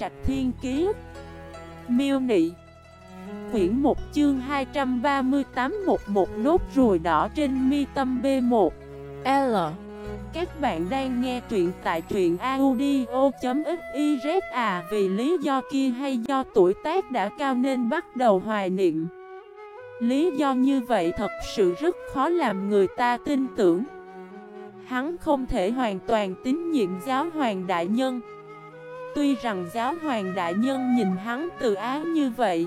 Trạch Thiên Kiế Miêu Nị. Quyển 1 chương 238 một một nốt ruồi đỏ trên mi tâm B1 L. Các bạn đang nghe truyện tại truyện audio.xyz à Vì lý do kia hay do tuổi tác đã cao nên bắt đầu hoài niệm. Lý do như vậy thật sự rất khó làm người ta tin tưởng. Hắn không thể hoàn toàn tín nhiệm giáo hoàng đại nhân. Tuy rằng giáo hoàng đại nhân nhìn hắn từ áo như vậy,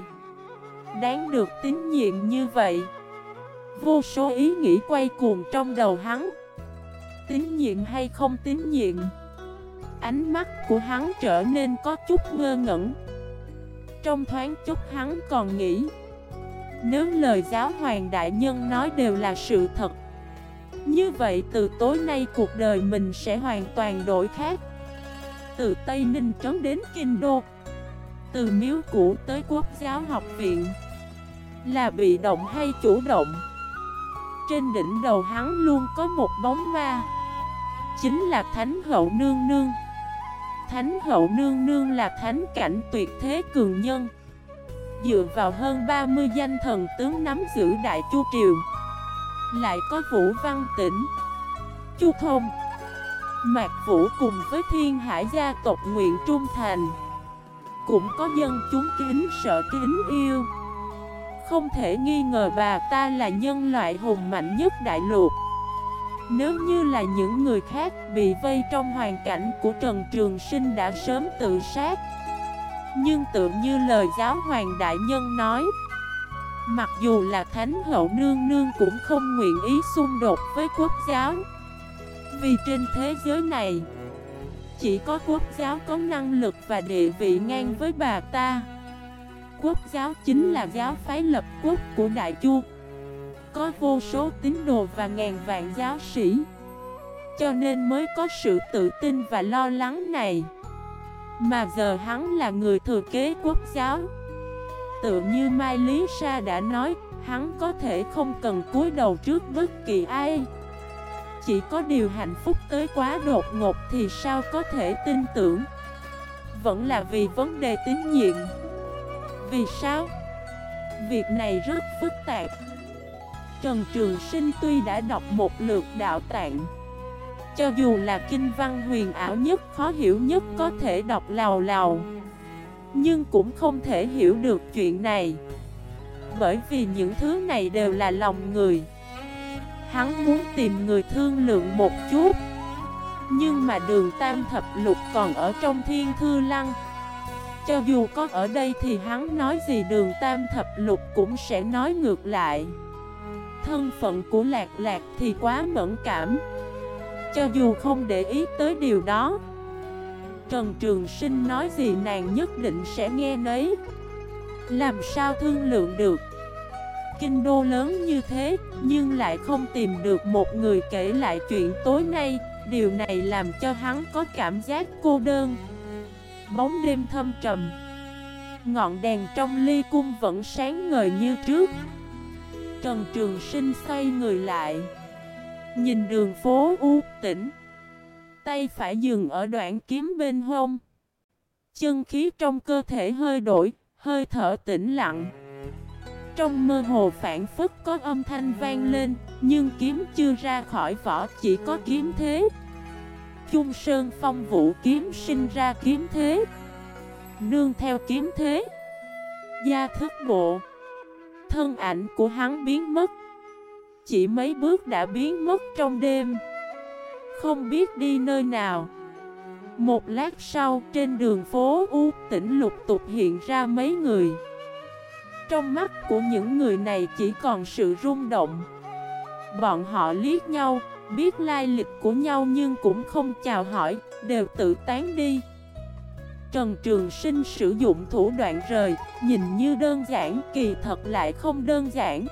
Đáng được tín nhiệm như vậy, Vô số ý nghĩ quay cuồng trong đầu hắn. Tín nhiệm hay không tín nhiệm, Ánh mắt của hắn trở nên có chút ngơ ngẩn. Trong thoáng chút hắn còn nghĩ, Nếu lời giáo hoàng đại nhân nói đều là sự thật, Như vậy từ tối nay cuộc đời mình sẽ hoàn toàn đổi khác. Từ Tây Ninh trấn đến Kinh Đô. Từ miếu cũ tới quốc giáo học viện Là bị động hay chủ động? Trên đỉnh đầu hắn luôn có một bóng ma, Chính là Thánh Hậu Nương Nương. Thánh Hậu Nương Nương là thánh cảnh tuyệt thế cường nhân. Dựa vào hơn 30 danh thần tướng nắm giữ Đại Chu Triều, Lại có Vũ Văn Tĩnh, Chu Thông Mạc Vũ cùng với thiên hải gia tộc nguyện trung thành. Cũng có dân chúng kính sợ kính yêu. Không thể nghi ngờ bà ta là nhân loại hùng mạnh nhất đại lục. Nếu như là những người khác bị vây trong hoàn cảnh của Trần Trường Sinh đã sớm tự sát. Nhưng tự như lời giáo hoàng đại nhân nói, Mặc dù là Thánh Hậu Nương Nương cũng không nguyện ý xung đột với quốc giáo. Vì trên thế giới này, Chỉ có quốc giáo có năng lực và địa vị ngang với bà ta. Quốc giáo chính là giáo phái lập quốc của Đại Chu. Có vô số tín đồ và ngàn vạn giáo sĩ, Cho nên mới có sự tự tin và lo lắng này. Mà giờ hắn là người thừa kế quốc giáo. Tự như Mai Lý Sa đã nói, Hắn có thể không cần cúi đầu trước bất kỳ ai. Chỉ có điều hạnh phúc tới quá đột ngột thì sao có thể tin tưởng? Vẫn là vì vấn đề tín nhiệm. Vì sao? Việc này rất phức tạp. Trần Trường Sinh tuy đã đọc một lượt đạo tạng Cho dù là kinh văn huyền ảo nhất, khó hiểu nhất có thể đọc lào lào Nhưng cũng không thể hiểu được chuyện này. Bởi vì những thứ này đều là lòng người. Hắn muốn tìm người thương lượng một chút. Nhưng mà đường Tam Thập Lục còn ở trong thiên thư lăng. Cho dù có ở đây thì hắn nói gì đường Tam Thập Lục cũng sẽ nói ngược lại. Thân phận của Lạc Lạc thì quá mẫn cảm. Cho dù không để ý tới điều đó, Trần Trường Sinh nói gì nàng nhất định sẽ nghe nấy. Làm sao thương lượng được? Kinh đô lớn như thế, Nhưng lại không tìm được một người kể lại chuyện tối nay. Điều này làm cho hắn có cảm giác cô đơn. Bóng đêm thâm trầm. Ngọn đèn trong ly cung vẫn sáng ngời như trước. Trần Trường Sinh xoay người lại. Nhìn đường phố u tĩnh. Tay phải dừng ở đoạn kiếm bên hông. Chân khí trong cơ thể hơi đổi, Hơi thở tĩnh lặng. Trong mơ hồ phản phức có âm thanh vang lên, Nhưng kiếm chưa ra khỏi vỏ, chỉ có kiếm thế. Chung sơn phong vũ kiếm sinh ra kiếm thế. Nương theo kiếm thế. Gia thức bộ. Thân ảnh của hắn biến mất. Chỉ mấy bước đã biến mất trong đêm. Không biết đi nơi nào. Một lát sau, trên đường phố U tỉnh lục tục hiện ra mấy người. Trong mắt của những người này chỉ còn sự rung động Bọn họ liếc nhau Biết lai lịch của nhau nhưng cũng không chào hỏi Đều tự tán đi Trần Trường Sinh sử dụng thủ đoạn rời, nhìn như đơn giản, kỳ thật lại không đơn giản.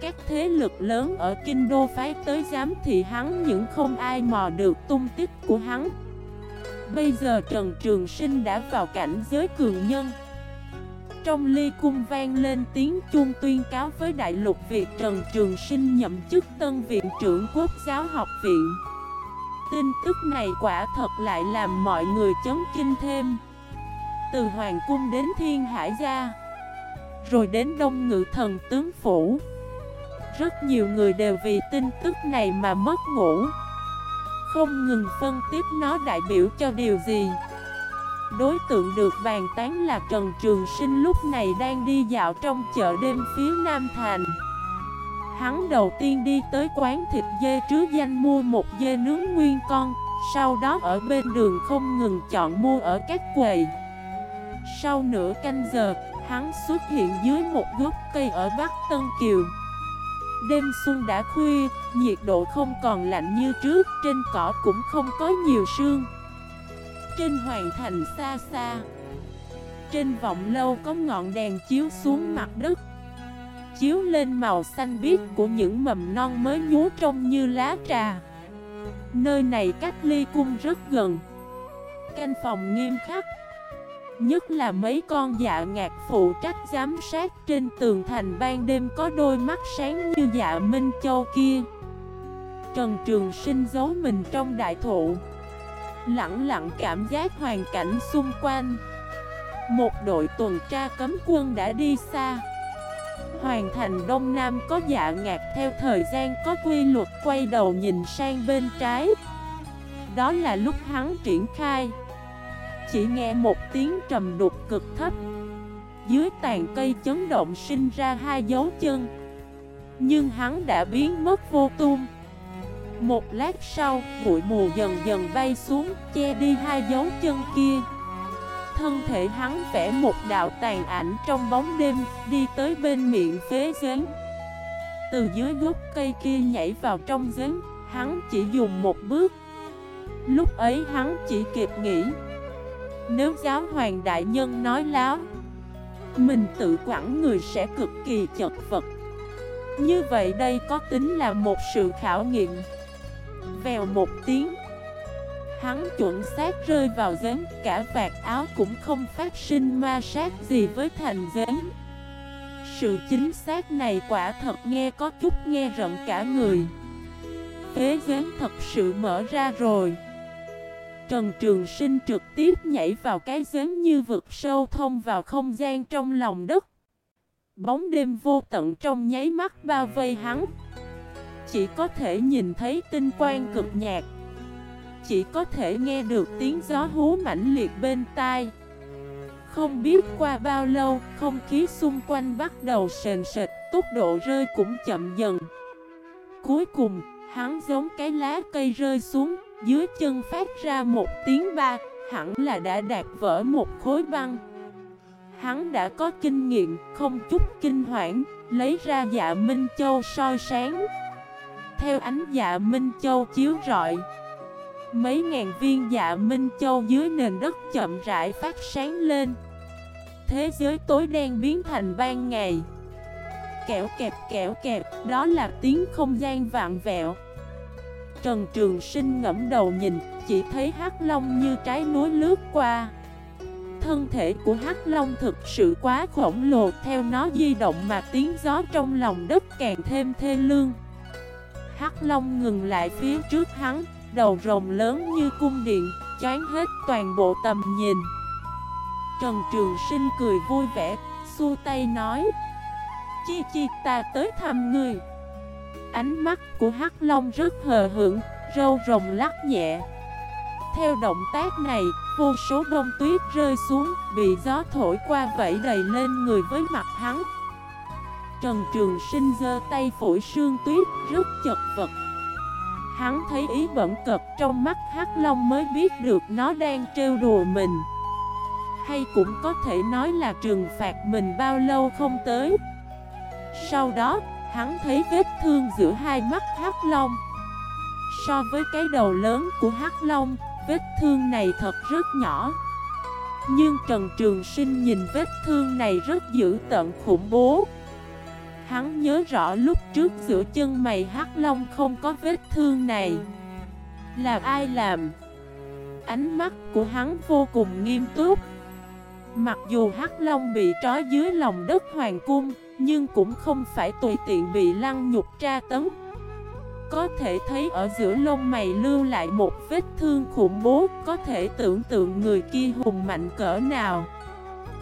Các thế lực lớn ở Kinh Đô phái tới giám thị hắn những không ai mò được tung tích của hắn. Bây giờ Trần Trường Sinh đã vào cảnh giới cường nhân. Trong ly cung vang lên tiếng chuông tuyên cáo với đại lục việt Trần Trường Sinh nhậm chức tân viện trưởng quốc giáo học viện. Tin tức này quả thật lại làm mọi người chấn kinh thêm. Từ Hoàng Cung đến Thiên Hải Gia, Rồi đến Đông Ngự Thần Tướng Phủ, Rất nhiều người đều vì tin tức này mà mất ngủ. Không ngừng phân tích nó đại biểu cho điều gì. Đối tượng được bàn tán là Trần Trường Sinh lúc này đang đi dạo trong chợ đêm phía Nam Thành. Hắn đầu tiên đi tới quán thịt dê trứ danh mua một dê nướng nguyên con Sau đó ở bên đường không ngừng chọn mua ở các quầy. Sau nửa canh giờ, hắn xuất hiện dưới một gốc cây ở Bắc Tân Kiều. Đêm xuân đã khuya, nhiệt độ không còn lạnh như trước, trên cỏ cũng không có nhiều sương. Trên hoàng thành xa xa. Trên vọng lâu có ngọn đèn chiếu xuống mặt đất, chiếu lên màu xanh biếc của những mầm non mới nhú trông như lá trà. Nơi này cách ly cung rất gần Canh phòng nghiêm khắc, Nhất là mấy con dạ ngạc phụ trách giám sát trên tường thành ban đêm có đôi mắt sáng như dạ Minh Châu kia. Trần Trường Sinh giấu mình trong đại thụ. Lặng lặng cảm giác hoàn cảnh xung quanh. Một đội tuần tra cấm quân đã đi xa. Hoàn thành Đông Nam có dạ ngạc theo thời gian có quy luật quay đầu nhìn sang bên trái. Đó là lúc hắn triển khai. Chỉ nghe một tiếng trầm đục cực thấp. Dưới tàn cây chấn động sinh ra hai dấu chân. Nhưng hắn đã biến mất vô tung. Một lát sau, bụi mù dần dần bay xuống, che đi hai dấu chân kia. Thân thể hắn vẽ một đạo tàn ảnh trong bóng đêm Đi tới bên miệng phế giếng. Từ dưới gốc cây kia nhảy vào trong giếng Hắn chỉ dùng một bước. Lúc ấy hắn chỉ kịp nghĩ Nếu giáo hoàng đại nhân nói láo Mình tự quản người sẽ cực kỳ chật vật. Như vậy đây có tính là một sự khảo nghiệm. Vèo một tiếng. Hắn chuẩn xác rơi vào giếng, Cả vạt áo cũng không phát sinh ma sát gì với thành giếng. Sự chính xác này quả thật nghe có chút nghe rợn cả người. Phế giếng thật sự mở ra rồi. Trần Trường Sinh trực tiếp nhảy vào cái giếng như vực sâu thông vào không gian trong lòng đất. Bóng đêm vô tận trong nháy mắt bao vây hắn. Chỉ có thể nhìn thấy tinh quang cực nhạt chỉ có thể nghe được tiếng gió hú mãnh liệt bên tai. Không biết qua bao lâu, không khí xung quanh bắt đầu sền sệt, tốc độ rơi cũng chậm dần. Cuối cùng, hắn giống cái lá cây rơi xuống, dưới chân phát ra một tiếng ba, hẳn là đã đạt vỡ một khối băng. Hắn đã có kinh nghiệm, không chút kinh hoảng, lấy ra dạ Minh Châu soi sáng. Theo ánh dạ Minh Châu chiếu rọi. Mấy ngàn viên dạ Minh Châu dưới nền đất chậm rãi phát sáng lên. Thế giới tối đen biến thành ban ngày. Kẹo kẹp kẹo kẹp, đó là tiếng không gian vạn vẹo. Trần Trường Sinh ngẫm đầu nhìn, chỉ thấy Hắc Long như trái núi lướt qua. Thân thể của Hắc Long thực sự quá khổng lồ Theo nó di động mà tiếng gió trong lòng đất càng thêm thê lương. Hắc Long ngừng lại phía trước hắn đầu rồng lớn như cung điện, chán hết toàn bộ tầm nhìn. Trần Trường Sinh cười vui vẻ, xua tay nói Chi chi ta tới thăm người Ánh mắt của Hắc Long rất hờ hững, râu rồng lắc nhẹ. Theo động tác này, vô số bông tuyết rơi xuống, bị gió thổi qua vẫy đầy lên người với mặt hắn. Trần Trường Sinh giơ tay phổi sương tuyết, rất chật vật. Hắn thấy ý bẩn cật trong mắt Hắc Long mới biết được nó đang trêu đùa mình. Hay cũng có thể nói là trừng phạt mình bao lâu không tới. Sau đó, hắn thấy vết thương giữa hai mắt Hắc Long. So với cái đầu lớn của Hắc Long, vết thương này thật rất nhỏ. Nhưng Trần Trường Sinh nhìn vết thương này rất dữ tận khủng bố. Hắn nhớ rõ lúc trước giữa chân mày hắc long không có vết thương này. Là ai làm? Ánh mắt của hắn vô cùng nghiêm túc. Mặc dù hắc long bị trói dưới lòng đất hoàng cung, Nhưng cũng không phải tùy tiện bị lăng nhục tra tấn. Có thể thấy ở giữa lông mày lưu lại một vết thương khủng bố, Có thể tưởng tượng người kia hùng mạnh cỡ nào.